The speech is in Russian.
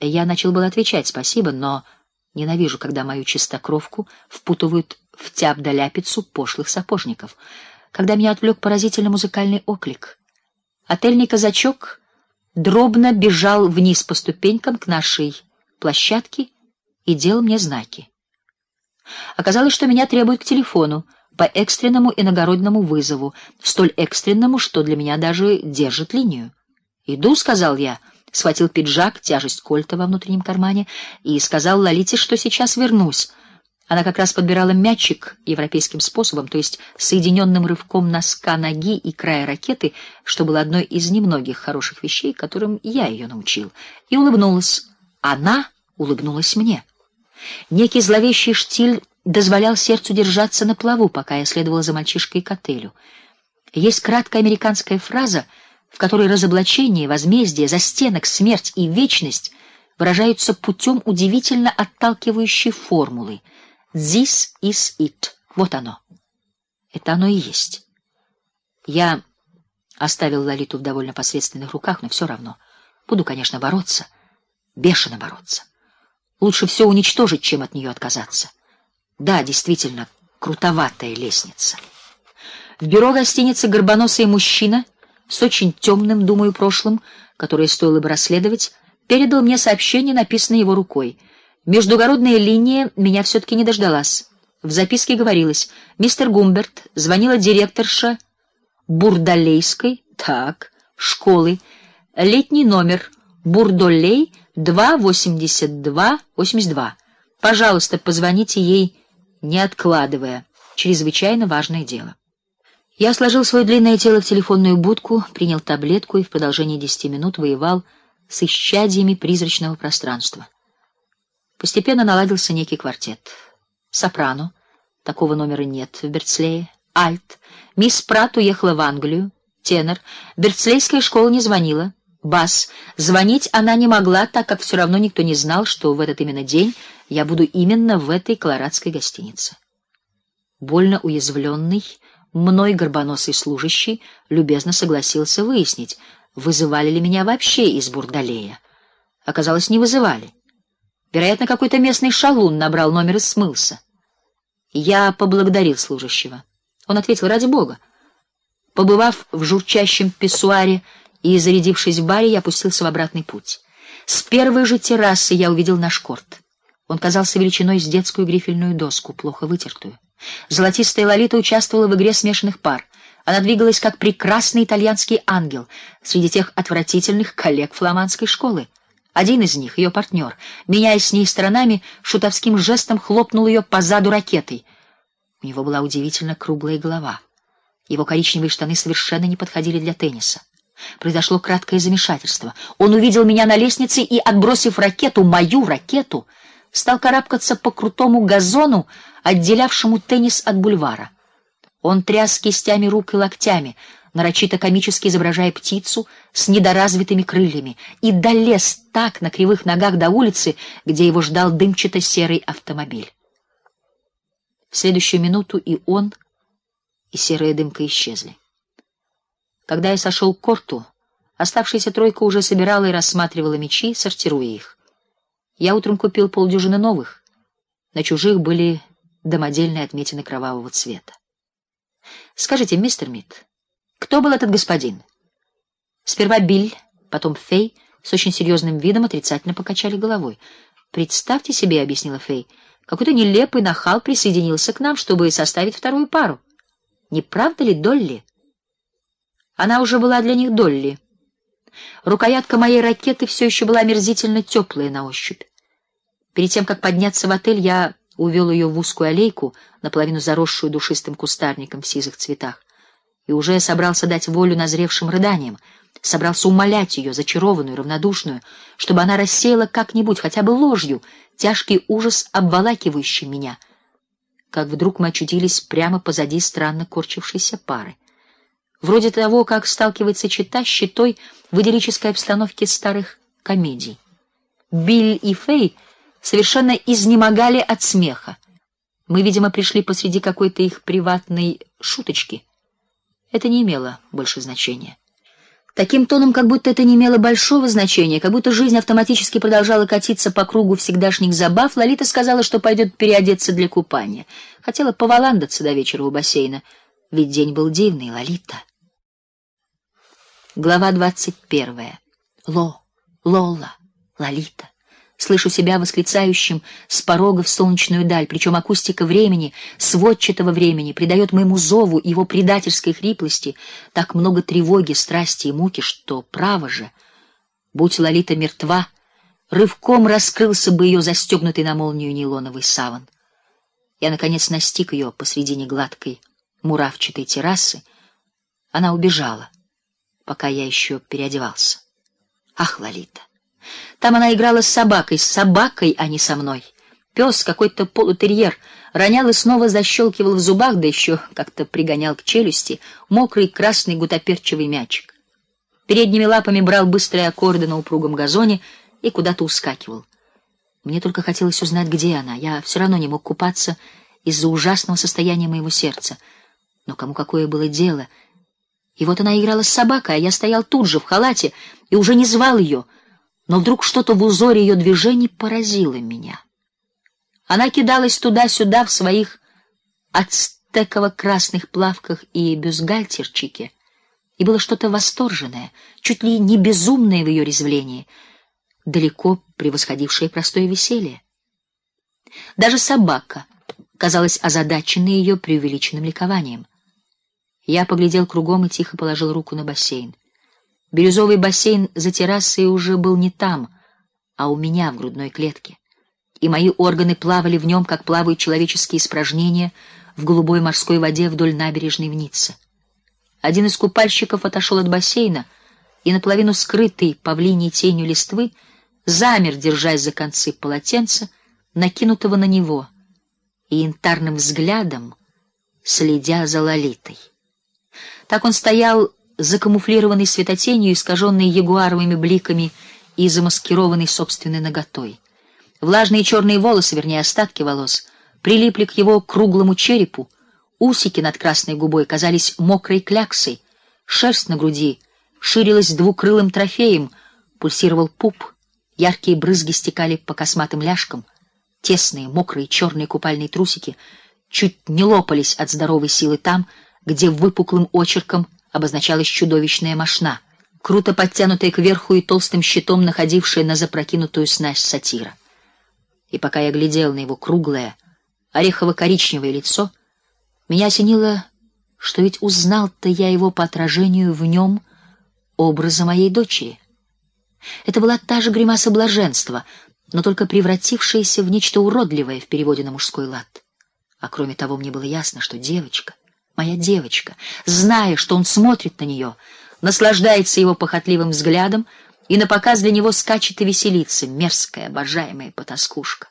Я начал было отвечать «спасибо», но ненавижу, когда мою чистокровку впутывают в тяп да ляпицу пошлых сапожников. Когда меня отвлек поразительный музыкальный оклик. Отельный казачок дробно бежал вниз по ступенькам к нашей площадке и делал мне знаки. Оказалось, что меня требуют к телефону по экстренному иногородному вызову, столь экстренному, что для меня даже держит линию. "Иду", сказал я, схватил пиджак, тяжесть кольта во внутреннем кармане и сказал Лолите, что сейчас вернусь. Она как раз подбирала мячик европейским способом, то есть соединенным рывком носка ноги и края ракеты, что было одной из немногих хороших вещей, которым я ее научил. И улыбнулась. Она улыбнулась мне. Некий зловещий штиль дозволял сердцу держаться на плаву, пока я следовала за мальчишкой к отелю. Есть краткая американская фраза, в которой разоблачение, возмездие, застенок, смерть и вечность выражаются путем удивительно отталкивающей формулы. This is it. Вот оно. Это оно и есть. Я оставил Лолиту в довольно посредственных руках, но все равно буду, конечно, бороться, бешено бороться. Лучше все уничтожить, чем от нее отказаться. Да, действительно, крутоватая лестница. В бюро гостиницы горбоносый мужчина с очень темным, думаю, прошлым, которое стоило бы расследовать, передал мне сообщение, написанное его рукой. Междугородная линия меня все таки не дождалась. В записке говорилось: "Мистер Гумберт звонила директорша Бурдалейской, так, школы, летний номер Бурдолей 28282. Пожалуйста, позвоните ей, не откладывая. Чрезвычайно важное дело". Я сложил свое длинное тело в телефонную будку, принял таблетку и в продолжении десяти минут воевал с исчадьями призрачного пространства. Постепенно наладился некий квартет. Сопрано, такого номера нет в Берцлее. Альт. Мисс Прат уехала в Англию. Тенор. Берцлейская школа не звонила. Бас. Звонить она не могла, так как все равно никто не знал, что в этот именно день я буду именно в этой колорадской гостинице. Больно уязвленный, мной горбоносый служащий любезно согласился выяснить, вызывали ли меня вообще из бурдалея. Оказалось, не вызывали. Вероятно, какой-то местный шалун набрал номер и смылся. Я поблагодарил служащего. Он ответил: "Ради бога". Побывав в журчащем писсуаре и зарядившись в баре, я пустился в обратный путь. С первой же террасы я увидел наш корт. Он казался величиной с детскую грифельную доску, плохо вытертую. Золотистая Лолита участвовала в игре смешанных пар. Она двигалась как прекрасный итальянский ангел среди тех отвратительных коллег фламандской школы. Один из них, ее партнер, меняясь с ней сторонами, шутовским жестом хлопнул ее по заду ракетой. У него была удивительно круглая голова. Его коричневые штаны совершенно не подходили для тенниса. Произошло краткое замешательство. Он увидел меня на лестнице и, отбросив ракету, мою ракету, стал карабкаться по крутому газону, отделявшему теннис от бульвара. Он тряс кистями рук и локтями, нарочито комически изображая птицу с недоразвитыми крыльями, и долез так на кривых ногах до улицы, где его ждал дымчато-серый автомобиль. В следующую минуту и он, и серая дымка исчезли. Когда я сошел к корту, оставшаяся тройка уже собирала и рассматривала мячи, сортируя их. Я утром купил полдюжины новых. На чужих были домодельные отметины кровавого цвета. Скажите, мистер Мит, кто был этот господин? Сперва Биль, потом Фей с очень серьезным видом отрицательно покачали головой. Представьте себе, объяснила Фей, какой-то нелепый нахал присоединился к нам, чтобы составить вторую пару. Не правда ли, Долли? Она уже была для них Долли. Рукоятка моей ракеты все еще была мерзительно теплая на ощупь. Перед тем как подняться в отель, я увел ее в узкую аллейку, наполовину заросшую душистым кустарником в сизых цветах и уже собрался дать волю назревшим рыданиям, собрался умолять ее, зачарованную, равнодушную, чтобы она рассеяла как-нибудь, хотя бы ложью, тяжкий ужас, обволакивающий меня. Как вдруг мы очутились прямо позади странно корчившейся пары. Вроде того, как сталкивается чита с щитой в идиллической обстановке старых комедий. Билл и Фей совершенно изнемогали от смеха. Мы, видимо, пришли посреди какой-то их приватной шуточки. Это не имело больше значения. Таким тоном, как будто это не имело большого значения, как будто жизнь автоматически продолжала катиться по кругу всегдашних забав, Лолита сказала, что пойдет переодеться для купания. Хотела поваландаться до вечера у бассейна, ведь день был дивный, Лолита. Глава двадцать первая. Ло, Лола, Лолита. Слышу себя восклицающим с порога в солнечную даль, причем акустика времени, сводчатого времени, придает моему зову его предательской хриплости так много тревоги, страсти и муки, что право же, будь Лолита мертва, рывком раскрылся бы ее застегнутый на молнию нейлоновый саван. Я наконец настиг ее посредине гладкой муравчатой террасы. Она убежала, пока я еще переодевался. Ах, Лолита! Там она играла с собакой, с собакой, а не со мной. Пес, какой-то полутерьер, ронял и снова защелкивал в зубах, да еще как-то пригонял к челюсти мокрый красный гутоперчивый мячик. Передними лапами брал быстрые аккорды на упругом газоне и куда-то ускакивал. Мне только хотелось узнать, где она. Я все равно не мог купаться из-за ужасного состояния моего сердца. Но кому какое было дело? И вот она играла с собакой, а я стоял тут же в халате и уже не звал ее — но вдруг что-то в узоре ее движений поразило меня. Она кидалась туда-сюда в своих ацтеково-красных плавках и бюстгальтерчике, и было что-то восторженное, чуть ли не безумное в ее резвлении, далеко превосходившее простое веселье. Даже собака казалась озадаченной ее преувеличенным ликованием. Я поглядел кругом и тихо положил руку на бассейн. Бирюзовый бассейн за террасой уже был не там, а у меня в грудной клетке. И мои органы плавали в нем, как плавают человеческие испражнения в голубой морской воде вдоль набережной в Ницце. Один из купальщиков отошел от бассейна и наполовину скрытый павлиней тенью листвы замер, держась за концы полотенца, накинутого на него, и янтарным взглядом следя за Лолитой. Так он стоял закамуфлированный светотенью, искаженный ягуаровыми бликами и замаскированный собственной наготой. Влажные черные волосы, вернее остатки волос, прилипли к его круглому черепу, усики над красной губой казались мокрой кляксой, шерсть на груди ширилась двукрылым трофеем, пульсировал пуп, яркие брызги стекали по косматым ляжкам, тесные мокрые черные купальные трусики чуть не лопались от здоровой силы там, где выпуклым очерком обозначалась чудовищная мошна, круто подтянутая кверху и толстым щитом находившая на запрокинутую снасть сатира. И пока я глядел на его круглое орехово-коричневое лицо, меня осенило, что ведь узнал-то я его по отражению в нем образа моей дочери. Это была та же гримаса блаженства, но только превратившаяся в нечто уродливое в переводе на мужской лад. А кроме того, мне было ясно, что девочка моя девочка, зная, что он смотрит на нее, наслаждается его похотливым взглядом и на показ для него скачет и веселится, мерзкая, обожаемая потаскушка.